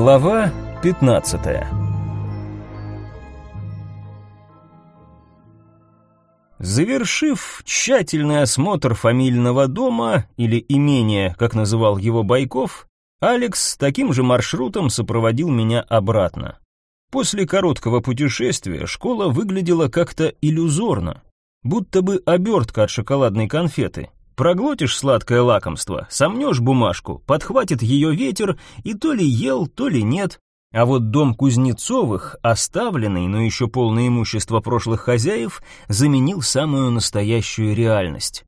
Глава 15 Завершив тщательный осмотр фамильного дома или имения, как называл его Байков, Алекс таким же маршрутом сопроводил меня обратно. После короткого путешествия школа выглядела как-то иллюзорно, будто бы обертка от шоколадной конфеты. Проглотишь сладкое лакомство, сомнешь бумажку, подхватит ее ветер, и то ли ел, то ли нет. А вот дом Кузнецовых, оставленный, но еще полное имущество прошлых хозяев, заменил самую настоящую реальность.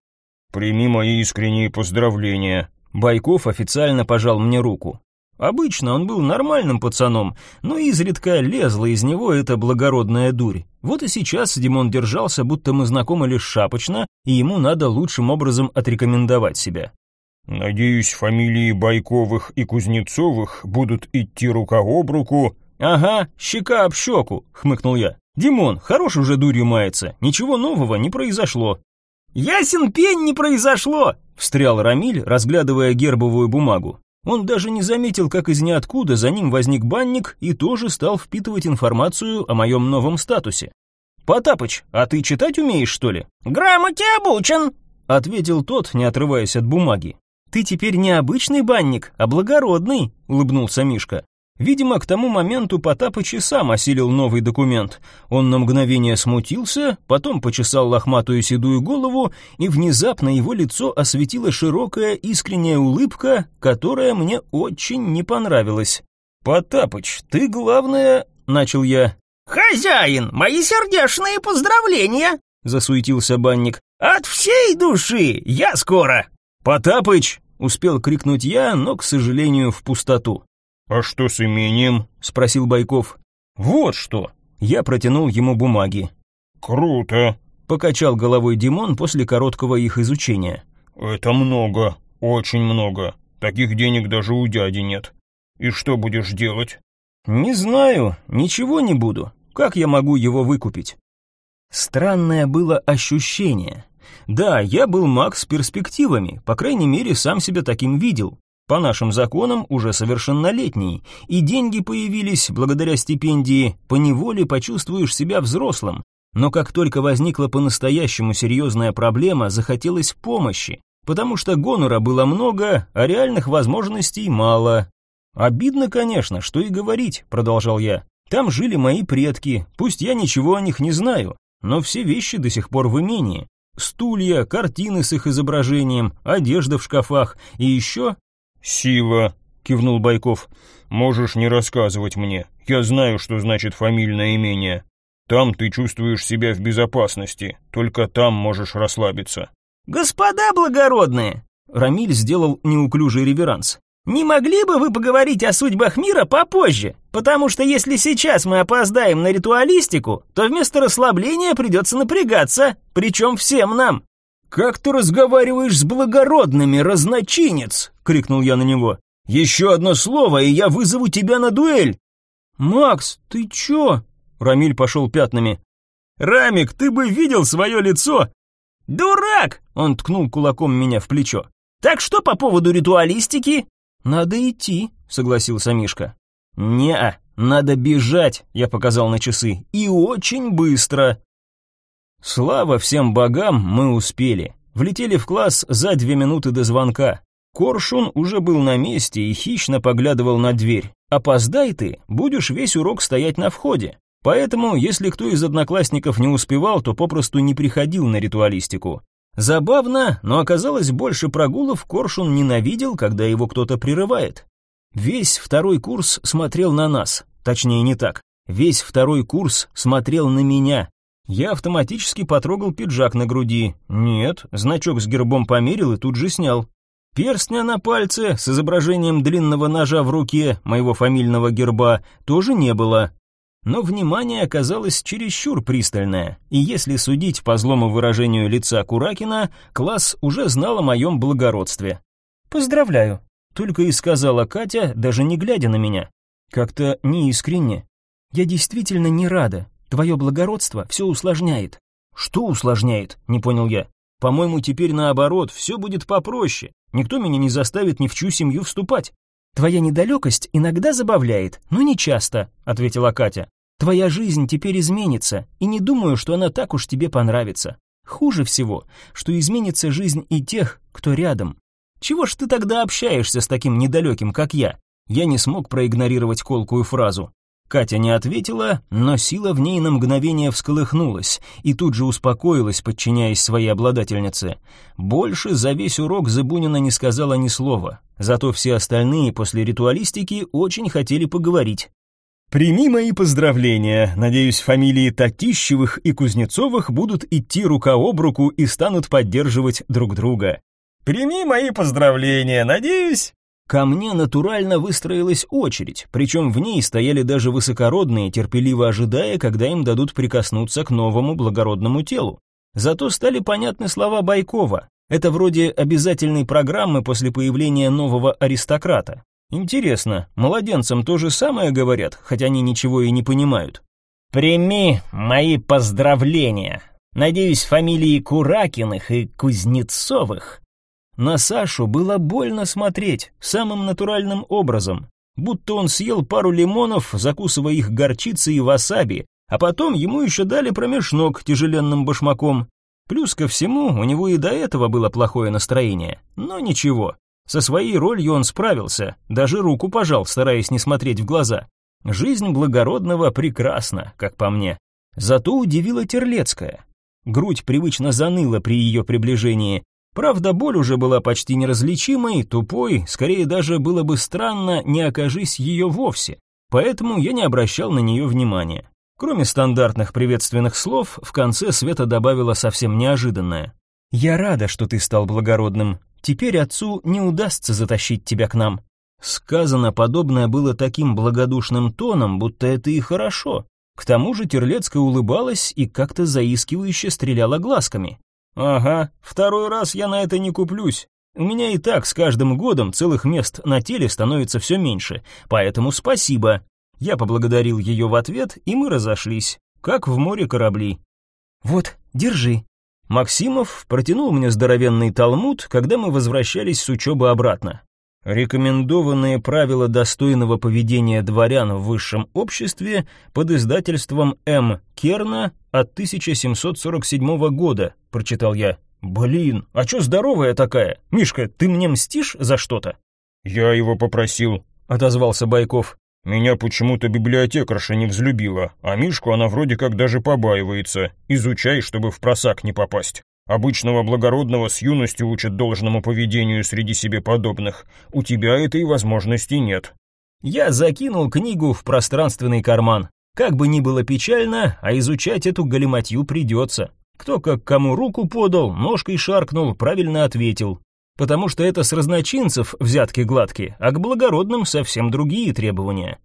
«Прими мои искренние поздравления». Байков официально пожал мне руку. Обычно он был нормальным пацаном, но изредка лезла из него эта благородная дурь. Вот и сейчас Димон держался, будто мы знакомы лишь шапочно, и ему надо лучшим образом отрекомендовать себя. «Надеюсь, фамилии Байковых и Кузнецовых будут идти рука об руку». «Ага, щека об щеку», — хмыкнул я. «Димон, хорош уже дурью мается, ничего нового не произошло». «Ясен пень не произошло!» — встрял Рамиль, разглядывая гербовую бумагу. Он даже не заметил, как из ниоткуда за ним возник банник и тоже стал впитывать информацию о моем новом статусе. «Потапыч, а ты читать умеешь, что ли?» «Грамоте обучен», — ответил тот, не отрываясь от бумаги. «Ты теперь не обычный банник, а благородный», — улыбнулся Мишка. Видимо, к тому моменту Потапыч и сам осилил новый документ. Он на мгновение смутился, потом почесал лохматую седую голову, и внезапно его лицо осветила широкая искренняя улыбка, которая мне очень не понравилась. «Потапыч, ты, главное...» — начал я. «Хозяин, мои сердечные поздравления!» — засуетился банник. «От всей души! Я скоро!» «Потапыч!» — успел крикнуть я, но, к сожалению, в пустоту. «А что с имением?» — спросил Байков. «Вот что!» Я протянул ему бумаги. «Круто!» — покачал головой Димон после короткого их изучения. «Это много, очень много. Таких денег даже у дяди нет. И что будешь делать?» «Не знаю, ничего не буду. Как я могу его выкупить?» Странное было ощущение. Да, я был маг с перспективами, по крайней мере, сам себя таким видел по нашим законам уже совершеннолетний, и деньги появились благодаря стипендии, поневоле почувствуешь себя взрослым. Но как только возникла по-настоящему серьезная проблема, захотелось помощи, потому что гонора было много, а реальных возможностей мало. «Обидно, конечно, что и говорить», — продолжал я. «Там жили мои предки, пусть я ничего о них не знаю, но все вещи до сих пор в имении. Стулья, картины с их изображением, одежда в шкафах и еще «Сила», — кивнул Байков. «Можешь не рассказывать мне. Я знаю, что значит фамильное имение. Там ты чувствуешь себя в безопасности. Только там можешь расслабиться». «Господа благородные!» Рамиль сделал неуклюжий реверанс. «Не могли бы вы поговорить о судьбах мира попозже? Потому что если сейчас мы опоздаем на ритуалистику, то вместо расслабления придется напрягаться, причем всем нам». «Как ты разговариваешь с благородными, разночинец?» — крикнул я на него. «Еще одно слово, и я вызову тебя на дуэль!» «Макс, ты чё?» — Рамиль пошел пятнами. «Рамик, ты бы видел свое лицо!» «Дурак!» — он ткнул кулаком меня в плечо. «Так что по поводу ритуалистики?» «Надо идти», — согласился Мишка. «Не-а, надо бежать», — я показал на часы, — «и очень быстро». Слава всем богам, мы успели. Влетели в класс за две минуты до звонка. Коршун уже был на месте и хищно поглядывал на дверь. «Опоздай ты, будешь весь урок стоять на входе». Поэтому, если кто из одноклассников не успевал, то попросту не приходил на ритуалистику. Забавно, но оказалось, больше прогулов Коршун ненавидел, когда его кто-то прерывает. Весь второй курс смотрел на нас, точнее не так. Весь второй курс смотрел на меня, я автоматически потрогал пиджак на груди. Нет, значок с гербом померил и тут же снял. Перстня на пальце с изображением длинного ножа в руке моего фамильного герба тоже не было. Но внимание оказалось чересчур пристальное, и если судить по злому выражению лица Куракина, класс уже знал о моем благородстве. «Поздравляю», — только и сказала Катя, даже не глядя на меня. Как-то неискренне. «Я действительно не рада. Твое благородство все усложняет». «Что усложняет?» — не понял я. «По-моему, теперь наоборот, все будет попроще. Никто меня не заставит ни в чью семью вступать». Твоя недалекость иногда забавляет, но не часто, ответила Катя. Твоя жизнь теперь изменится, и не думаю, что она так уж тебе понравится. Хуже всего, что изменится жизнь и тех, кто рядом. Чего ж ты тогда общаешься с таким недалеким, как я? Я не смог проигнорировать колкую фразу. Катя не ответила, но сила в ней на мгновение всколыхнулась и тут же успокоилась, подчиняясь своей обладательнице. Больше за весь урок Зыбунина не сказала ни слова, зато все остальные после ритуалистики очень хотели поговорить. «Прими мои поздравления. Надеюсь, фамилии Татищевых и Кузнецовых будут идти рука об руку и станут поддерживать друг друга. Прими мои поздравления. Надеюсь, Ко мне натурально выстроилась очередь, причем в ней стояли даже высокородные, терпеливо ожидая, когда им дадут прикоснуться к новому благородному телу. Зато стали понятны слова Байкова. Это вроде обязательной программы после появления нового аристократа. Интересно, младенцам то же самое говорят, хотя они ничего и не понимают. «Прими мои поздравления. Надеюсь, фамилии Куракиных и Кузнецовых на Сашу было больно смотреть, самым натуральным образом, будто он съел пару лимонов, закусывая их горчицей и васаби, а потом ему еще дали промеж ног тяжеленным башмаком. Плюс ко всему, у него и до этого было плохое настроение, но ничего. Со своей ролью он справился, даже руку пожал, стараясь не смотреть в глаза. Жизнь благородного прекрасна, как по мне. Зато удивила Терлецкая. Грудь привычно заныла при ее приближении, Правда, боль уже была почти неразличимой, тупой, скорее даже было бы странно, не окажись ее вовсе, поэтому я не обращал на нее внимания. Кроме стандартных приветственных слов, в конце Света добавила совсем неожиданное. «Я рада, что ты стал благородным. Теперь отцу не удастся затащить тебя к нам». Сказано подобное было таким благодушным тоном, будто это и хорошо. К тому же Терлецкая улыбалась и как-то заискивающе стреляла глазками. Ага, второй раз я на это не куплюсь. У меня и так с каждым годом целых мест на теле становится все меньше, поэтому спасибо. Я поблагодарил ее в ответ, и мы разошлись, как в море корабли. Вот, держи. Максимов протянул мне здоровенный талмуд, когда мы возвращались с учебы обратно. Рекомендованные правила достойного поведения дворян в высшем обществе под издательством М. Керна от 1747 года, прочитал я. Блин, а чё здоровая такая? Мишка, ты мне мстишь за что-то? Я его попросил, отозвался Байков. Меня почему-то библиотекарша не взлюбила, а Мишку она вроде как даже побаивается. Изучай, чтобы в просак не попасть. Обычного благородного с юностью учат должному поведению среди себе подобных. У тебя этой возможности нет. Я закинул книгу в пространственный карман. Как бы ни было печально, а изучать эту галиматью придется. Кто как кому руку подал, ножкой шаркнул, правильно ответил. Потому что это с разночинцев взятки гладкие, а к благородным совсем другие требования.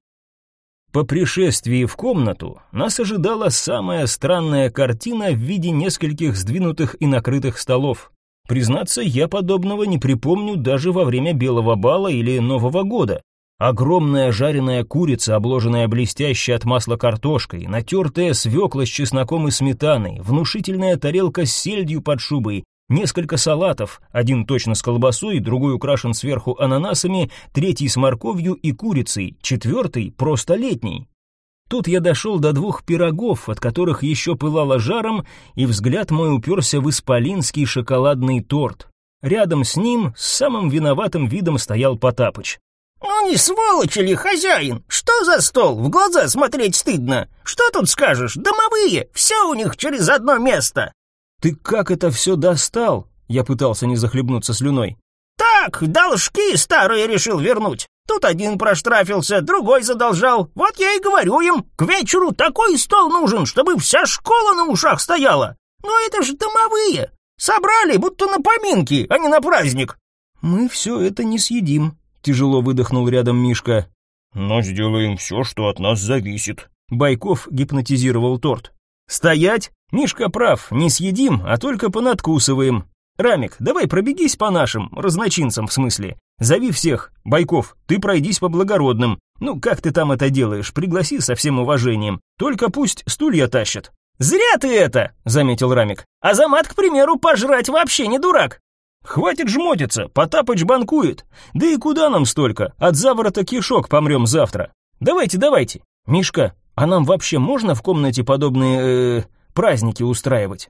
По пришествии в комнату нас ожидала самая странная картина в виде нескольких сдвинутых и накрытых столов. Признаться, я подобного не припомню даже во время Белого бала или Нового года. Огромная жареная курица, обложенная блестящей от масла картошкой, натертая свекла с чесноком и сметаной, внушительная тарелка с сельдью под шубой, Несколько салатов, один точно с колбасой, другой украшен сверху ананасами, третий с морковью и курицей, четвертый просто летний. Тут я дошел до двух пирогов, от которых еще пылало жаром, и взгляд мой уперся в исполинский шоколадный торт. Рядом с ним с самым виноватым видом стоял Потапыч. «Ну не сволочь ли, хозяин? Что за стол? В глаза смотреть стыдно. Что тут скажешь? Домовые, все у них через одно место. «Ты как это все достал?» Я пытался не захлебнуться слюной. «Так, должки старые решил вернуть. Тут один проштрафился, другой задолжал. Вот я и говорю им, к вечеру такой стол нужен, чтобы вся школа на ушах стояла. Но это же домовые. Собрали, будто на поминки, а не на праздник». «Мы все это не съедим», — тяжело выдохнул рядом Мишка. «Но сделаем все, что от нас зависит». Байков гипнотизировал торт. «Стоять! Мишка прав, не съедим, а только понадкусываем. Рамик, давай пробегись по нашим, разночинцам в смысле. Зови всех. Байков, ты пройдись по благородным. Ну, как ты там это делаешь, пригласи со всем уважением. Только пусть стулья тащат». «Зря ты это!» — заметил Рамик. «Азамат, к примеру, пожрать вообще не дурак!» Хватит жмотиться, Потапыч банкует. Да и куда нам столько? От заворота кишок помрем завтра. Давайте, давайте. Мишка, а нам вообще можно в комнате подобные э, праздники устраивать?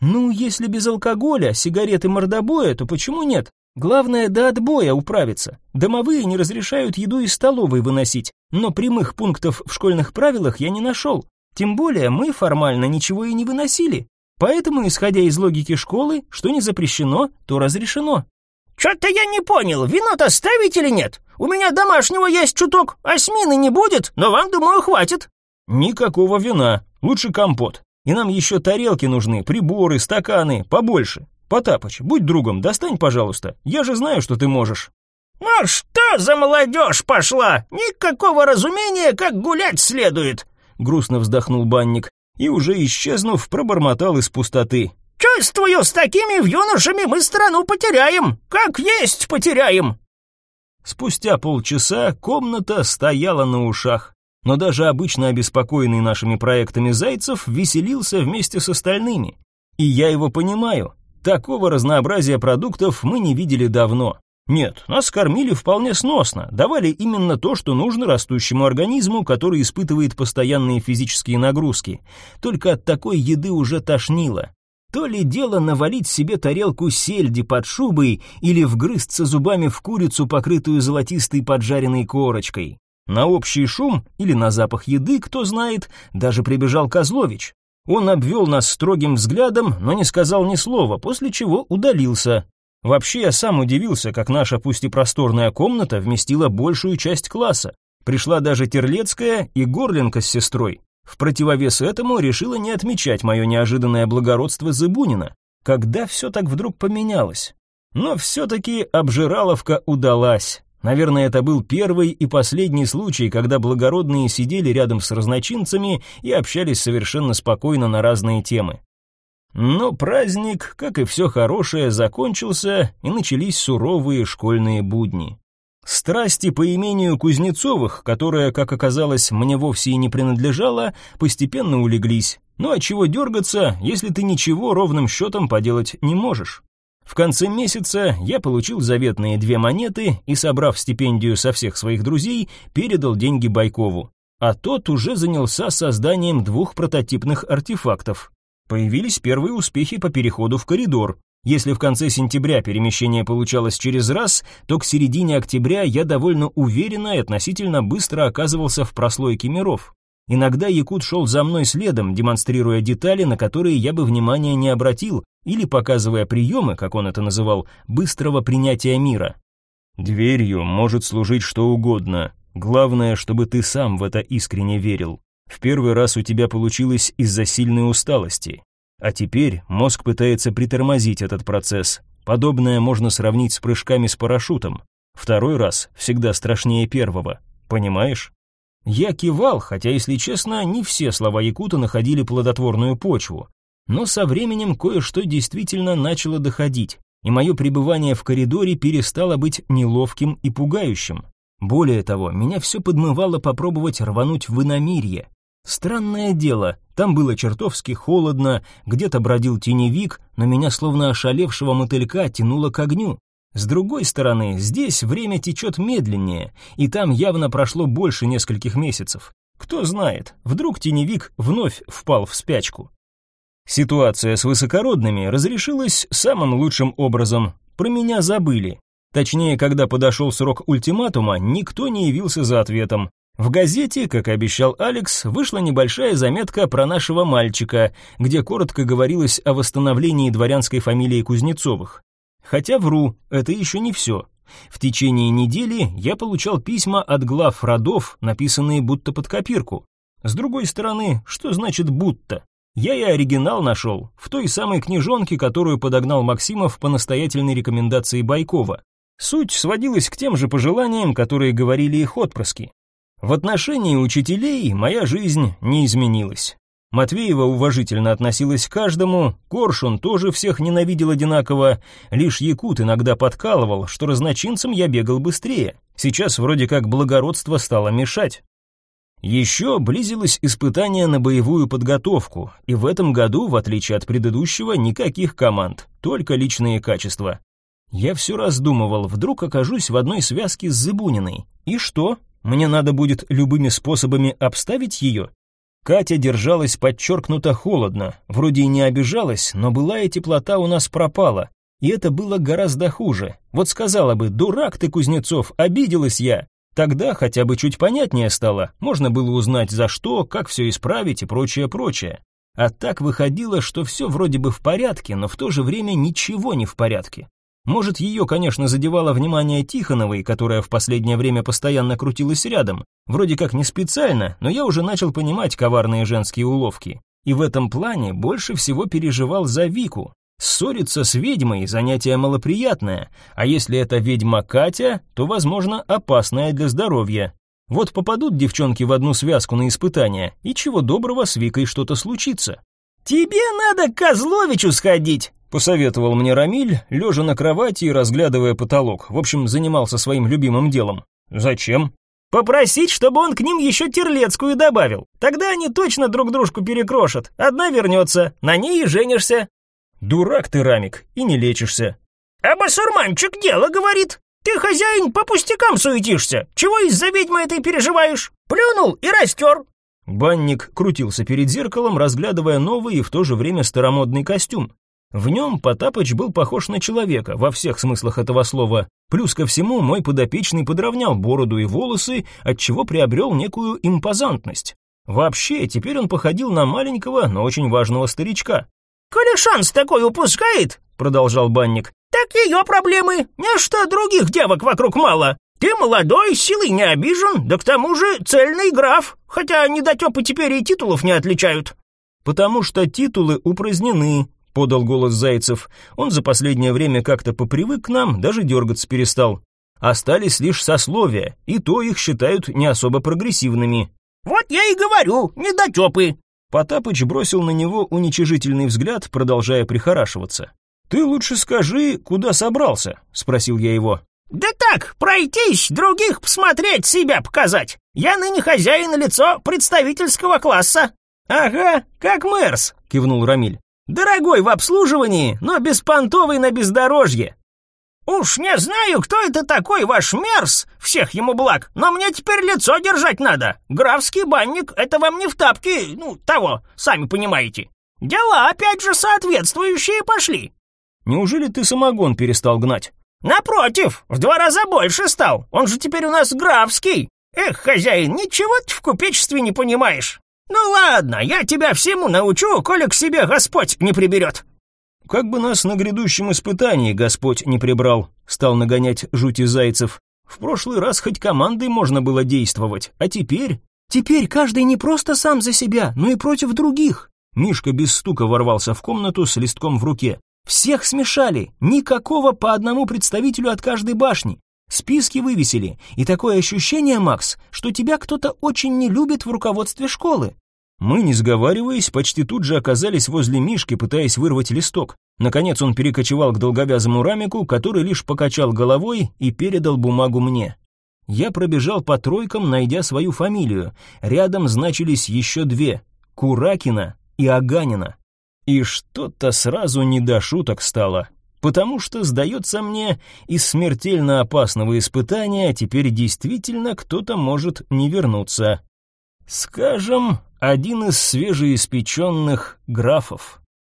Ну, если без алкоголя, сигареты, мордобоя, то почему нет? Главное, до отбоя управиться. Домовые не разрешают еду из столовой выносить, но прямых пунктов в школьных правилах я не нашел. Тем более мы формально ничего и не выносили. Поэтому, исходя из логики школы, что не запрещено, то разрешено. Чё-то я не понял, вино-то ставить или нет? У меня домашнего есть чуток, смины не будет, но вам, думаю, хватит. Никакого вина, лучше компот. И нам еще тарелки нужны, приборы, стаканы, побольше. Потапыч, будь другом, достань, пожалуйста. Я же знаю, что ты можешь. Ну что за молодежь пошла? Никакого разумения, как гулять следует. Грустно вздохнул банник и, уже исчезнув, пробормотал из пустоты. «Чувствую, с такими юношами мы страну потеряем, как есть потеряем!» Спустя полчаса комната стояла на ушах, но даже обычно обеспокоенный нашими проектами Зайцев веселился вместе с остальными. И я его понимаю, такого разнообразия продуктов мы не видели давно. Нет, нас кормили вполне сносно, давали именно то, что нужно растущему организму, который испытывает постоянные физические нагрузки. Только от такой еды уже тошнило. То ли дело навалить себе тарелку сельди под шубой или вгрызться зубами в курицу, покрытую золотистой поджаренной корочкой. На общий шум или на запах еды, кто знает, даже прибежал Козлович. Он обвел нас строгим взглядом, но не сказал ни слова, после чего удалился. Вообще я сам удивился, как наша пусть и просторная комната вместила большую часть класса. Пришла даже Терлецкая и Горленко с сестрой. В противовес этому решила не отмечать мое неожиданное благородство Зыбунина. Когда все так вдруг поменялось? Но все-таки обжираловка удалась. Наверное, это был первый и последний случай, когда благородные сидели рядом с разночинцами и общались совершенно спокойно на разные темы. Но праздник, как и все хорошее, закончился, и начались суровые школьные будни. Страсти по имению Кузнецовых, которое, как оказалось, мне вовсе и не принадлежало, постепенно улеглись. Ну а чего дергаться, если ты ничего ровным счетом поделать не можешь? В конце месяца я получил заветные две монеты и, собрав стипендию со всех своих друзей, передал деньги Байкову. А тот уже занялся созданием двух прототипных артефактов. Появились первые успехи по переходу в коридор. Если в конце сентября перемещение получалось через раз, то к середине октября я довольно уверенно и относительно быстро оказывался в прослойке миров. Иногда Якут шел за мной следом, демонстрируя детали, на которые я бы внимания не обратил, или показывая приемы, как он это называл, быстрого принятия мира. «Дверью может служить что угодно. Главное, чтобы ты сам в это искренне верил. В первый раз у тебя получилось из-за сильной усталости. А теперь мозг пытается притормозить этот процесс. Подобное можно сравнить с прыжками с парашютом. Второй раз всегда страшнее первого. Понимаешь? Я кивал, хотя, если честно, не все слова Якута находили плодотворную почву. Но со временем кое-что действительно начало доходить, и мое пребывание в коридоре перестало быть неловким и пугающим. Более того, меня все подмывало попробовать рвануть в иномирье, Странное дело, там было чертовски холодно, где-то бродил теневик, но меня словно ошалевшего мотылька тянуло к огню. С другой стороны, здесь время течет медленнее, и там явно прошло больше нескольких месяцев. Кто знает, вдруг теневик вновь впал в спячку. Ситуация с высокородными разрешилась самым лучшим образом. Про меня забыли. Точнее, когда подошел срок ультиматума, никто не явился за ответом. В газете, как обещал Алекс, вышла небольшая заметка про нашего мальчика, где коротко говорилось о восстановлении дворянской фамилии Кузнецовых. Хотя вру, это еще не все. В течение недели я получал письма от глав родов, написанные будто под копирку. С другой стороны, что значит «будто»? Я и оригинал нашел, в той самой книжонке, которую подогнал Максимов по настоятельной рекомендации Байкова. Суть сводилась к тем же пожеланиям, которые говорили их отпрыски. В отношении учителей моя жизнь не изменилась. Матвеева уважительно относилась к каждому, Коршун тоже всех ненавидел одинаково, лишь Якут иногда подкалывал, что разночинцам я бегал быстрее. Сейчас вроде как благородство стало мешать. Еще близилось испытание на боевую подготовку, и в этом году, в отличие от предыдущего, никаких команд, только личные качества. Я все раздумывал, вдруг окажусь в одной связке с Зыбуниной. И что? Мне надо будет любыми способами обставить ее? Катя держалась подчеркнуто холодно, вроде и не обижалась, но былая теплота у нас пропала, и это было гораздо хуже. Вот сказала бы, дурак ты, Кузнецов, обиделась я. Тогда хотя бы чуть понятнее стало, можно было узнать за что, как все исправить и прочее, прочее. А так выходило, что все вроде бы в порядке, но в то же время ничего не в порядке. Может, ее, конечно, задевало внимание Тихоновой, которая в последнее время постоянно крутилась рядом. Вроде как не специально, но я уже начал понимать коварные женские уловки. И в этом плане больше всего переживал за Вику. Ссориться с ведьмой – занятие малоприятное, а если это ведьма Катя, то, возможно, опасное для здоровья. Вот попадут девчонки в одну связку на испытание, и чего доброго с Викой что-то случится. «Тебе надо к Козловичу сходить», Посоветовал мне Рамиль, лежа на кровати и разглядывая потолок. В общем, занимался своим любимым делом. Зачем? Попросить, чтобы он к ним еще Терлецкую добавил. Тогда они точно друг дружку перекрошат. Одна вернется, на ней и женишься. Дурак ты, Рамик, и не лечишься. А басурманчик дело говорит. Ты, хозяин, по пустякам суетишься. Чего из-за ведьмы этой переживаешь? Плюнул и растер. Банник крутился перед зеркалом, разглядывая новый и в то же время старомодный костюм. В нем Потапыч был похож на человека во всех смыслах этого слова. Плюс ко всему мой подопечный подровнял бороду и волосы, отчего приобрел некую импозантность. Вообще, теперь он походил на маленького, но очень важного старичка. «Коли шанс такой упускает», — продолжал банник, «так ее проблемы. Не что других девок вокруг мало. Ты молодой, силой не обижен, да к тому же цельный граф, хотя недотепы теперь и титулов не отличают». «Потому что титулы упразднены», — подал голос Зайцев. Он за последнее время как-то попривык к нам, даже дергаться перестал. Остались лишь сословия, и то их считают не особо прогрессивными. «Вот я и говорю, недотепы!» Потапыч бросил на него уничижительный взгляд, продолжая прихорашиваться. «Ты лучше скажи, куда собрался?» — спросил я его. «Да так, пройтись, других посмотреть, себя показать. Я ныне хозяин лицо представительского класса». «Ага, как Мэрс», — кивнул Рамиль. Дорогой в обслуживании, но беспонтовый на бездорожье. Уж не знаю, кто это такой ваш мерс, всех ему благ, но мне теперь лицо держать надо. Графский банник — это вам не в тапки, ну, того, сами понимаете. Дела опять же соответствующие пошли. Неужели ты самогон перестал гнать? Напротив, в два раза больше стал, он же теперь у нас графский. Эх, хозяин, ничего ты в купечестве не понимаешь. «Ну ладно, я тебя всему научу, коли к себе Господь не приберет». «Как бы нас на грядущем испытании Господь не прибрал», — стал нагонять жути зайцев. «В прошлый раз хоть командой можно было действовать, а теперь...» «Теперь каждый не просто сам за себя, но и против других». Мишка без стука ворвался в комнату с листком в руке. «Всех смешали, никакого по одному представителю от каждой башни. Списки вывесили, и такое ощущение, Макс, что тебя кто-то очень не любит в руководстве школы. Мы, не сговариваясь, почти тут же оказались возле Мишки, пытаясь вырвать листок. Наконец он перекочевал к долговязому рамику, который лишь покачал головой и передал бумагу мне. Я пробежал по тройкам, найдя свою фамилию. Рядом значились еще две — Куракина и Аганина. И что-то сразу не до шуток стало потому что, сдается мне, из смертельно опасного испытания теперь действительно кто-то может не вернуться. Скажем, один из свежеиспеченных графов.